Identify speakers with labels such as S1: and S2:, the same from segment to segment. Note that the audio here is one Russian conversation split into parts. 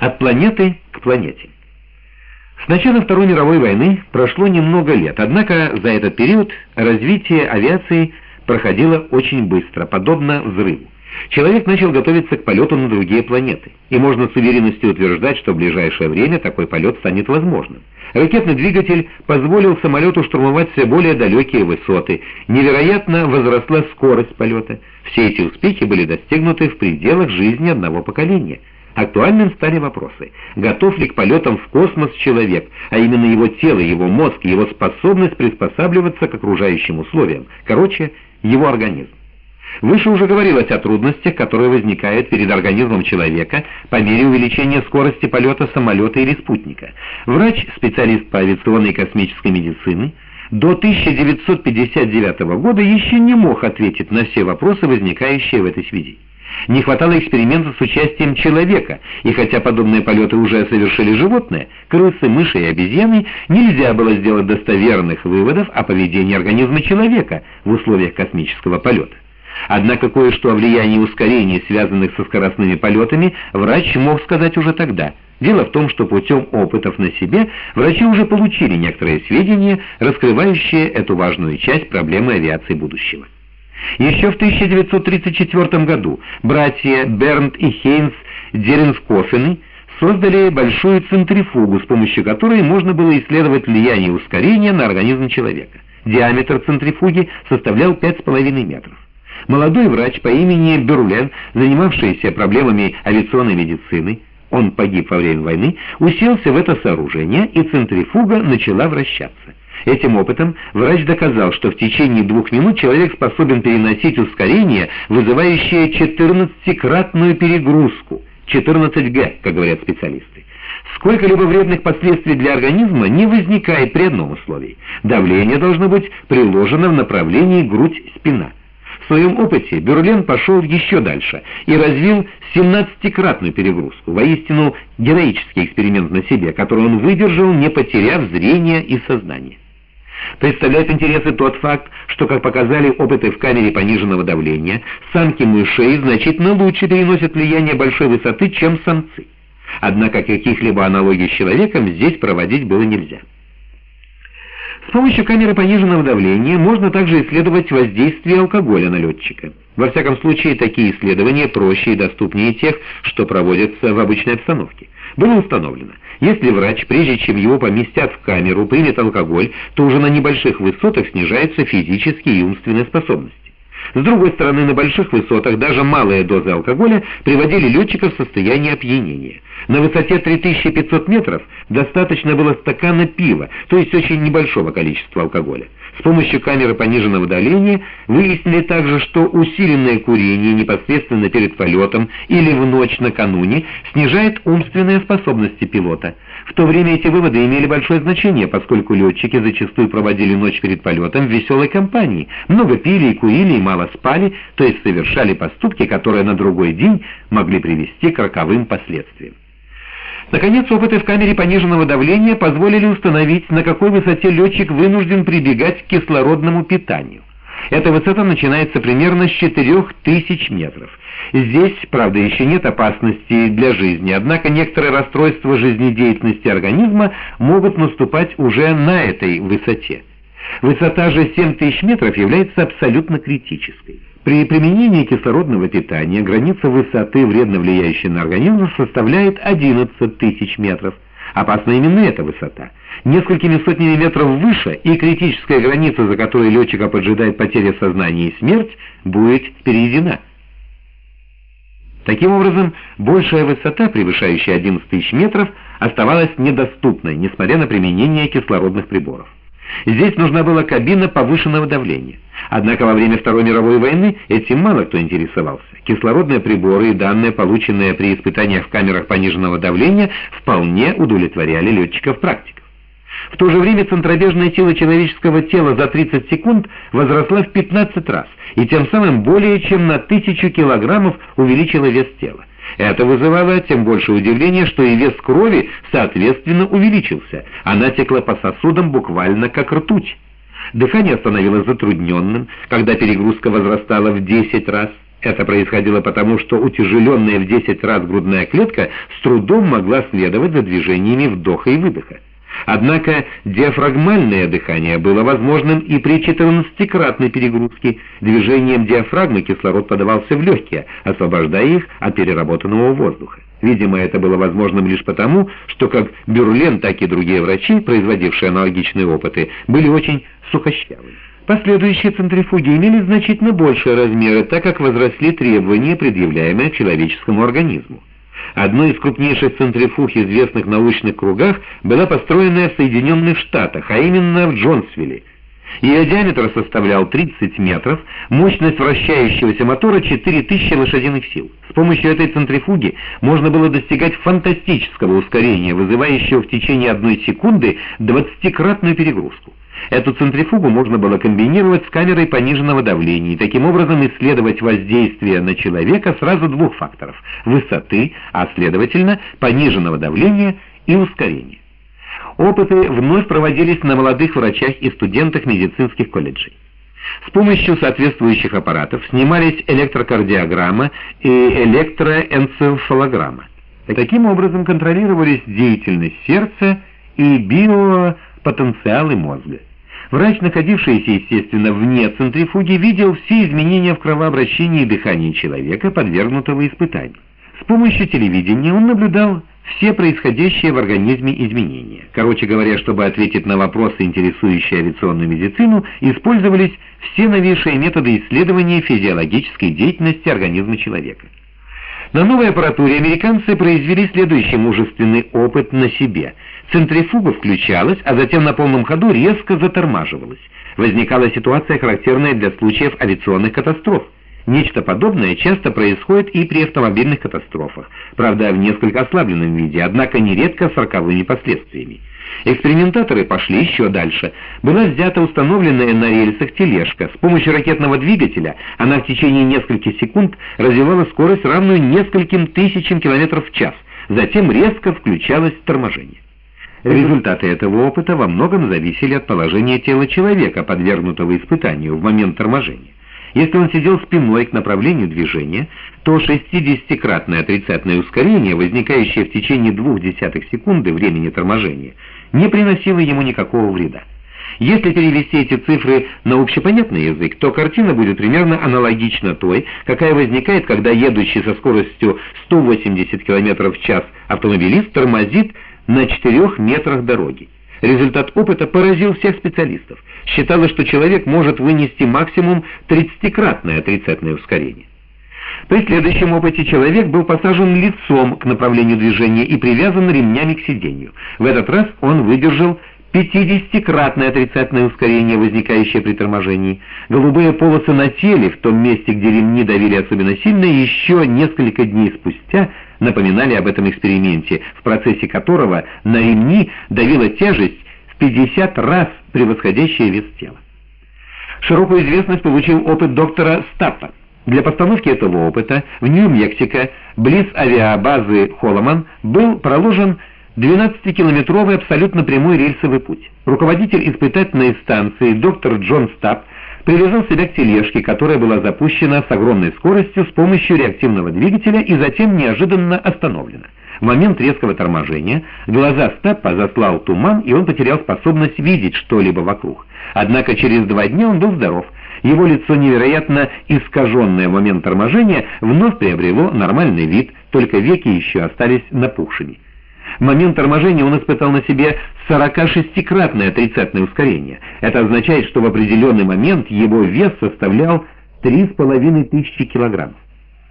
S1: От планеты к планете. С начала Второй мировой войны прошло немного лет, однако за этот период развитие авиации проходило очень быстро, подобно взрыву. Человек начал готовиться к полету на другие планеты, и можно с уверенностью утверждать, что в ближайшее время такой полет станет возможным. Ракетный двигатель позволил самолету штурмовать все более далекие высоты, невероятно возросла скорость полета. Все эти успехи были достигнуты в пределах жизни одного поколения. Актуальным стали вопросы, готов ли к полетам в космос человек, а именно его тело, его мозг, его способность приспосабливаться к окружающим условиям, короче, его организм. Выше уже говорилось о трудностях, которые возникают перед организмом человека по мере увеличения скорости полета самолета или спутника. Врач, специалист по авиационной и космической медицине, до 1959 года еще не мог ответить на все вопросы, возникающие в этой связи. Не хватало экспериментов с участием человека, и хотя подобные полеты уже совершили животные, крысы, мыши и обезьяны, нельзя было сделать достоверных выводов о поведении организма человека в условиях космического полета. Однако кое-что о влиянии ускорений, связанных со скоростными полетами, врач мог сказать уже тогда. Дело в том, что путем опытов на себе врачи уже получили некоторые сведения, раскрывающие эту важную часть проблемы авиации будущего. Еще в 1934 году братья Бернт и Хейнс Деренскофены создали большую центрифугу, с помощью которой можно было исследовать влияние ускорения на организм человека. Диаметр центрифуги составлял 5,5 метров. Молодой врач по имени Бюрлен, занимавшийся проблемами авиационной медицины, он погиб во время войны, уселся в это сооружение, и центрифуга начала вращаться. Этим опытом врач доказал, что в течение двух минут человек способен переносить ускорение, вызывающее 14-кратную перегрузку, 14Г, как говорят специалисты. Сколько-либо вредных последствий для организма не возникает при одном условии. Давление должно быть приложено в направлении грудь-спина. Своем опыте Бюрлен пошел еще дальше и развил 17-кратную перегрузку, воистину героический эксперимент на себе, который он выдержал, не потеряв зрения и сознание. Представляет интересы тот факт, что, как показали опыты в камере пониженного давления, самки мышей значительно лучше переносят влияние большой высоты, чем самцы. Однако каких-либо аналогий с человеком здесь проводить было нельзя. С помощью камеры пониженного давления можно также исследовать воздействие алкоголя на летчика. Во всяком случае, такие исследования проще и доступнее тех, что проводятся в обычной обстановке. Было установлено, если врач, прежде чем его поместят в камеру, примет алкоголь, то уже на небольших высотах снижаются физические и умственные способности. С другой стороны, на больших высотах даже малые дозы алкоголя приводили летчика в состояние опьянения. На высоте 3500 метров достаточно было стакана пива, то есть очень небольшого количества алкоголя. С помощью камеры пониженного давления выяснили также, что усиленное курение непосредственно перед полетом или в ночь накануне снижает умственные способности пилота. В то время эти выводы имели большое значение, поскольку летчики зачастую проводили ночь перед полетом в веселой компании, много пили и курили и мало спали, то есть совершали поступки, которые на другой день могли привести к роковым последствиям. Наконец, опыты в камере пониженного давления позволили установить, на какой высоте летчик вынужден прибегать к кислородному питанию. Эта высота начинается примерно с 4000 метров. Здесь, правда, еще нет опасности для жизни, однако некоторые расстройства жизнедеятельности организма могут наступать уже на этой высоте. Высота же 7000 метров является абсолютно критической. При применении кислородного питания граница высоты, вредно влияющей на организм, составляет 11 тысяч метров. Опасна именно эта высота. Несколькими сотнями метров выше и критическая граница, за которой летчика поджидает потеря сознания и смерть, будет перейдена. Таким образом, большая высота, превышающая 11 тысяч метров, оставалась недоступной, несмотря на применение кислородных приборов. Здесь нужна была кабина повышенного давления. Однако во время Второй мировой войны этим мало кто интересовался. Кислородные приборы и данные, полученные при испытаниях в камерах пониженного давления, вполне удовлетворяли летчиков-практиков. В то же время центробежная сила человеческого тела за 30 секунд возросла в 15 раз, и тем самым более чем на тысячу килограммов увеличила вес тела. Это вызывало тем больше удивления, что и вес крови, соответственно, увеличился. Она текла по сосудам буквально как ртуть. Дыхание становилось затрудненным, когда перегрузка возрастала в 10 раз. Это происходило потому, что утяжеленная в 10 раз грудная клетка с трудом могла следовать за движениями вдоха и выдоха. Однако диафрагмальное дыхание было возможным и при 14-кратной перегрузке. Движением диафрагмы кислород подавался в легкие, освобождая их от переработанного воздуха. Видимо, это было возможным лишь потому, что как Бюрлен, так и другие врачи, производившие аналогичные опыты, были очень сухощавыми. Последующие центрифуги имели значительно большие размеры, так как возросли требования, предъявляемые человеческому организму. Одной из крупнейших центрифуг известных научных кругах была построена в Соединенных Штатах, а именно в Джонсвилле. Ее диаметр составлял 30 метров, мощность вращающегося мотора 4000 лошадиных сил. С помощью этой центрифуги можно было достигать фантастического ускорения, вызывающего в течение одной секунды 20-кратную перегрузку. Эту центрифугу можно было комбинировать с камерой пониженного давления и таким образом исследовать воздействие на человека сразу двух факторов – высоты, а следовательно пониженного давления и ускорения. Опыты вновь проводились на молодых врачах и студентах медицинских колледжей. С помощью соответствующих аппаратов снимались электрокардиограмма и электроэнцефалограмма. Таким образом контролировались деятельность сердца и биопотенциалы мозга. Врач, находившийся, естественно, вне центрифуги, видел все изменения в кровообращении и дыхании человека, подвергнутого испытанию. С помощью телевидения он наблюдал все происходящие в организме изменения. Короче говоря, чтобы ответить на вопросы, интересующие авиационную медицину, использовались все новейшие методы исследования физиологической деятельности организма человека. На новой аппаратуре американцы произвели следующий мужественный опыт на себе. Центрифуга включалась, а затем на полном ходу резко затормаживалась. Возникала ситуация, характерная для случаев авиационных катастроф. Нечто подобное часто происходит и при автомобильных катастрофах, правда в несколько ослабленном виде, однако нередко с роковыми последствиями. Экспериментаторы пошли еще дальше. Была взята установленная на рельсах тележка. С помощью ракетного двигателя она в течение нескольких секунд развивала скорость, равную нескольким тысячам километров в час. Затем резко включалось торможение. Результаты этого опыта во многом зависели от положения тела человека, подвергнутого испытанию в момент торможения. Если он сидел спиной к направлению движения, то 60-кратное отрицательное ускорение, возникающее в течение двух десятых секунды времени торможения, не приносило ему никакого вреда. Если перевести эти цифры на общепонятный язык, то картина будет примерно аналогична той, какая возникает, когда едущий со скоростью 180 км в час автомобилист тормозит на 4 метрах дороги. Результат опыта поразил всех специалистов. Считалось, что человек может вынести максимум 30-кратное отрицательное ускорение. При следующем опыте человек был посажен лицом к направлению движения и привязан ремнями к сиденью. В этот раз он выдержал 50-кратное отрицательное ускорение, возникающее при торможении. Голубые полосы на теле, в том месте, где ремни давили особенно сильно, еще несколько дней спустя напоминали об этом эксперименте, в процессе которого на ремни давила тяжесть в 50 раз превосходящая вес тела. Широкую известность получил опыт доктора Стаппа. Для постановки этого опыта в Нью-Мексико, близ авиабазы Холломан, был проложен 12-километровый абсолютно прямой рельсовый путь. Руководитель испытательной станции доктор Джон Стапп привязал себя к тележке, которая была запущена с огромной скоростью с помощью реактивного двигателя и затем неожиданно остановлена. В момент резкого торможения глаза Стаппа заслал туман, и он потерял способность видеть что-либо вокруг. Однако через два дня он был здоров. Его лицо, невероятно искаженное в момент торможения, вновь приобрело нормальный вид, только веки еще остались напухшими. Момент торможения он испытал на себе 46-кратное отрицательное ускорение. Это означает, что в определенный момент его вес составлял 3,5 тысячи килограммов.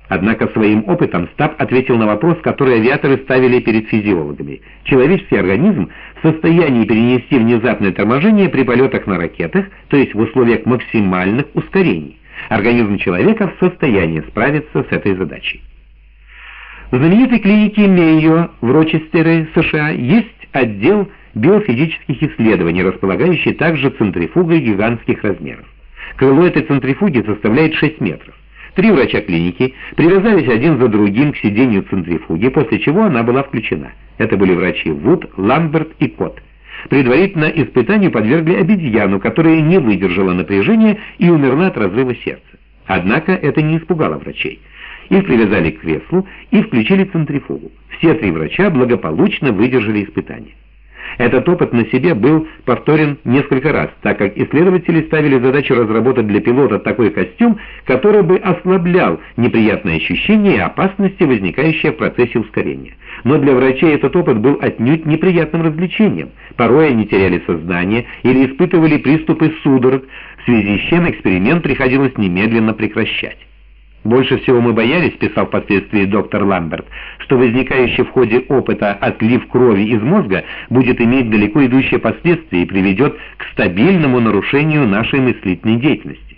S1: Однако своим опытом Стаб ответил на вопрос, который авиаторы ставили перед физиологами. Человеческий организм в состоянии перенести внезапное торможение при полетах на ракетах, то есть в условиях максимальных ускорений. Организм человека в состоянии справиться с этой задачей. В знаменитой клинике Мейо в Рочестере, США, есть отдел биофизических исследований, располагающий также центрифугой гигантских размеров. Крыло этой центрифуги составляет 6 метров. Три врача клиники привязались один за другим к сиденью центрифуги, после чего она была включена. Это были врачи Вуд, Ламберт и Кот. Предварительно испытанию подвергли обезьяну, которая не выдержала напряжения и умерла от разрыва сердца. Однако это не испугало врачей. Их привязали к креслу и включили центрифугу. Все три врача благополучно выдержали испытание. Этот опыт на себе был повторен несколько раз, так как исследователи ставили задачу разработать для пилота такой костюм, который бы ослаблял неприятные ощущения и опасности, возникающие в процессе ускорения. Но для врачей этот опыт был отнюдь неприятным развлечением. Порой они теряли сознание или испытывали приступы судорог, в связи с чем эксперимент приходилось немедленно прекращать. Больше всего мы боялись, писал впоследствии доктор Ламберт, что возникающий в ходе опыта отлив крови из мозга будет иметь далеко идущие последствия и приведет к стабильному нарушению нашей мыслительной деятельности.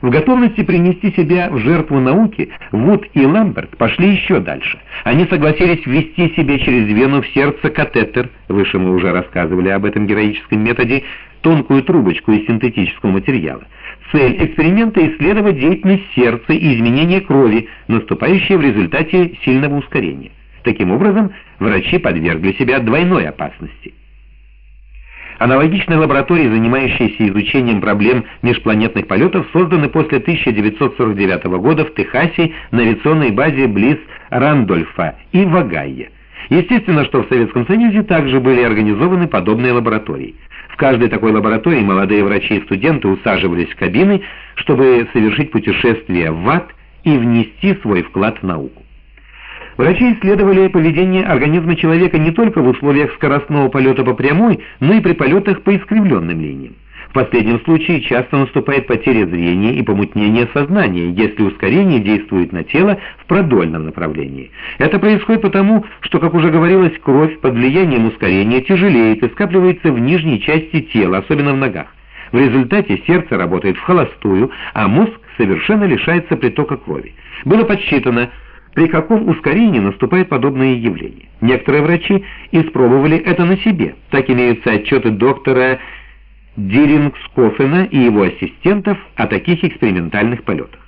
S1: В готовности принести себя в жертву науки Вуд и Ламберт пошли еще дальше. Они согласились ввести себе через вену в сердце катетер, выше мы уже рассказывали об этом героическом методе, тонкую трубочку из синтетического материала. Цель эксперимента – исследовать деятельность сердца и изменения крови, наступающие в результате сильного ускорения. Таким образом, врачи подвергли себя двойной опасности. Аналогичные лаборатории, занимающиеся изучением проблем межпланетных полетов, созданы после 1949 года в Техасе на авиационной базе близ Рандольфа и Вагайе. Естественно, что в Советском Союзе также были организованы подобные лаборатории. В каждой такой лаборатории молодые врачи и студенты усаживались в кабины, чтобы совершить путешествие в ад и внести свой вклад в науку. Врачи исследовали поведение организма человека не только в условиях скоростного полета по прямой, но и при полетах по искривленным линиям. В последнем случае часто наступает потеря зрения и помутнение сознания, если ускорение действует на тело в продольном направлении. Это происходит потому, что, как уже говорилось, кровь под влиянием ускорения тяжелеет и скапливается в нижней части тела, особенно в ногах. В результате сердце работает в холостую, а мозг совершенно лишается притока крови. Было подсчитано, при каком ускорении наступает подобное явление. Некоторые врачи испробовали это на себе. Так имеются отчеты доктора Дирингскофена и его ассистентов о таких экспериментальных полетах.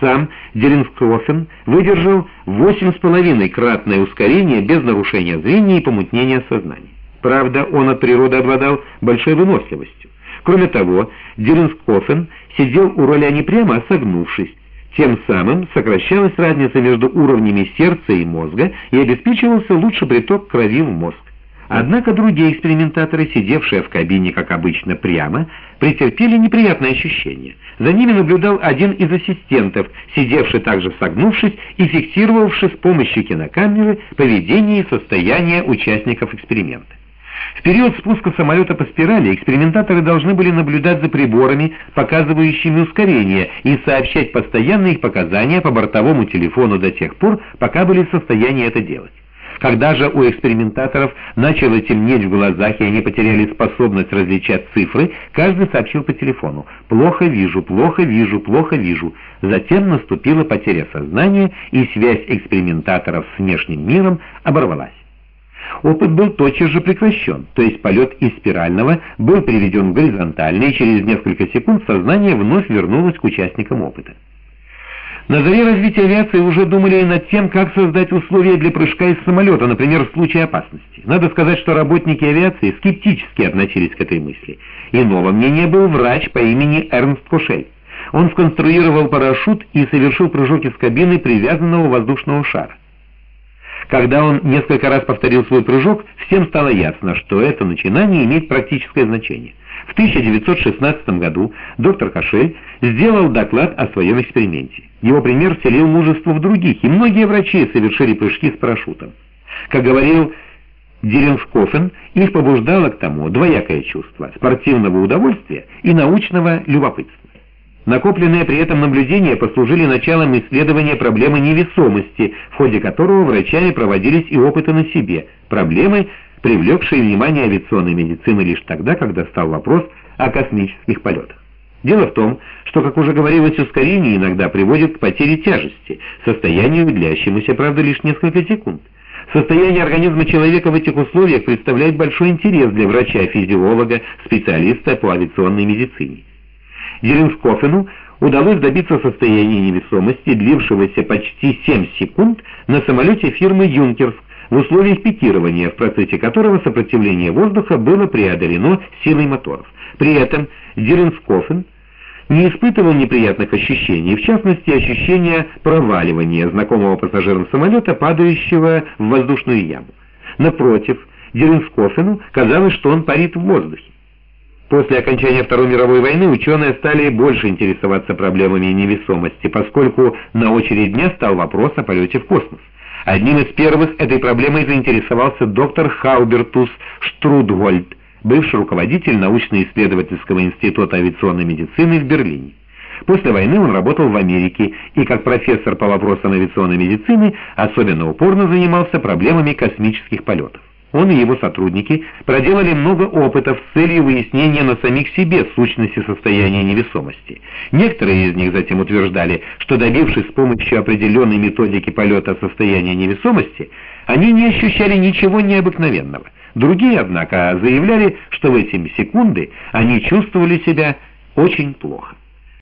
S1: Сам Дирингскофен выдержал 8,5-кратное ускорение без нарушения зрения и помутнения сознания. Правда, он от природы обладал большой выносливостью. Кроме того, Дирингскофен сидел у роля не прямо, а согнувшись, тем самым сокращалась разница между уровнями сердца и мозга и обеспечивался лучший приток крови в мозг. Однако другие экспериментаторы, сидевшие в кабине, как обычно, прямо, претерпели неприятные ощущения. За ними наблюдал один из ассистентов, сидевший также согнувшись и фиксировавший с помощью кинокамеры поведение и состояние участников эксперимента. В период спуска самолета по спирали экспериментаторы должны были наблюдать за приборами, показывающими ускорение, и сообщать постоянные их показания по бортовому телефону до тех пор, пока были в состоянии это делать. Когда же у экспериментаторов начало темнеть в глазах, и они потеряли способность различать цифры, каждый сообщил по телефону «плохо вижу, плохо вижу, плохо вижу». Затем наступила потеря сознания, и связь экспериментаторов с внешним миром оборвалась. Опыт был тотчас же прекращен, то есть полет из спирального был переведен в горизонтальный, и через несколько секунд сознание вновь вернулось к участникам опыта. На заре развития авиации уже думали над тем, как создать условия для прыжка из самолета, например, в случае опасности. Надо сказать, что работники авиации скептически относились к этой мысли. Иного мнения был врач по имени Эрнст Кошель. Он сконструировал парашют и совершил прыжок из кабины привязанного воздушного шара. Когда он несколько раз повторил свой прыжок, всем стало ясно, что это начинание имеет практическое значение. В 1916 году доктор Кашель сделал доклад о своем эксперименте. Его пример вселил мужество в других, и многие врачи совершили прыжки с парашютом. Как говорил Деренскофен, их побуждало к тому двоякое чувство – спортивного удовольствия и научного любопытства. Накопленные при этом наблюдения послужили началом исследования проблемы невесомости, в ходе которого врачами проводились и опыты на себе, проблемы, привлекшие внимание авиационной медицины лишь тогда, когда стал вопрос о космических полетах. Дело в том, что, как уже говорилось, ускорение иногда приводит к потере тяжести, состоянию, длящемуся, правда, лишь несколько секунд. Состояние организма человека в этих условиях представляет большой интерес для врача-физиолога, специалиста по авиационной медицине. Зеленскофену удалось добиться состояния невесомости, длившегося почти 7 секунд на самолете фирмы «Юнкерск» в условиях пикирования, в процессе которого сопротивление воздуха было преодолено силой моторов. При этом Зеленскофен не испытывал неприятных ощущений, в частности, ощущения проваливания знакомого пассажирам самолета, падающего в воздушную яму. Напротив, Деренскофену казалось, что он парит в воздухе. После окончания Второй мировой войны ученые стали больше интересоваться проблемами невесомости, поскольку на очередь дня стал вопрос о полете в космос. Одним из первых этой проблемой заинтересовался доктор Хаубертус Штрудгольд, бывший руководитель научно-исследовательского института авиационной медицины в Берлине. После войны он работал в Америке и как профессор по вопросам авиационной медицины особенно упорно занимался проблемами космических полетов. Он и его сотрудники проделали много опытов с целью выяснения на самих себе сущности состояния невесомости. Некоторые из них затем утверждали, что добившись с помощью определенной методики полета состояния невесомости, они не ощущали ничего необыкновенного. Другие, однако, заявляли, что в эти секунды они чувствовали себя очень плохо.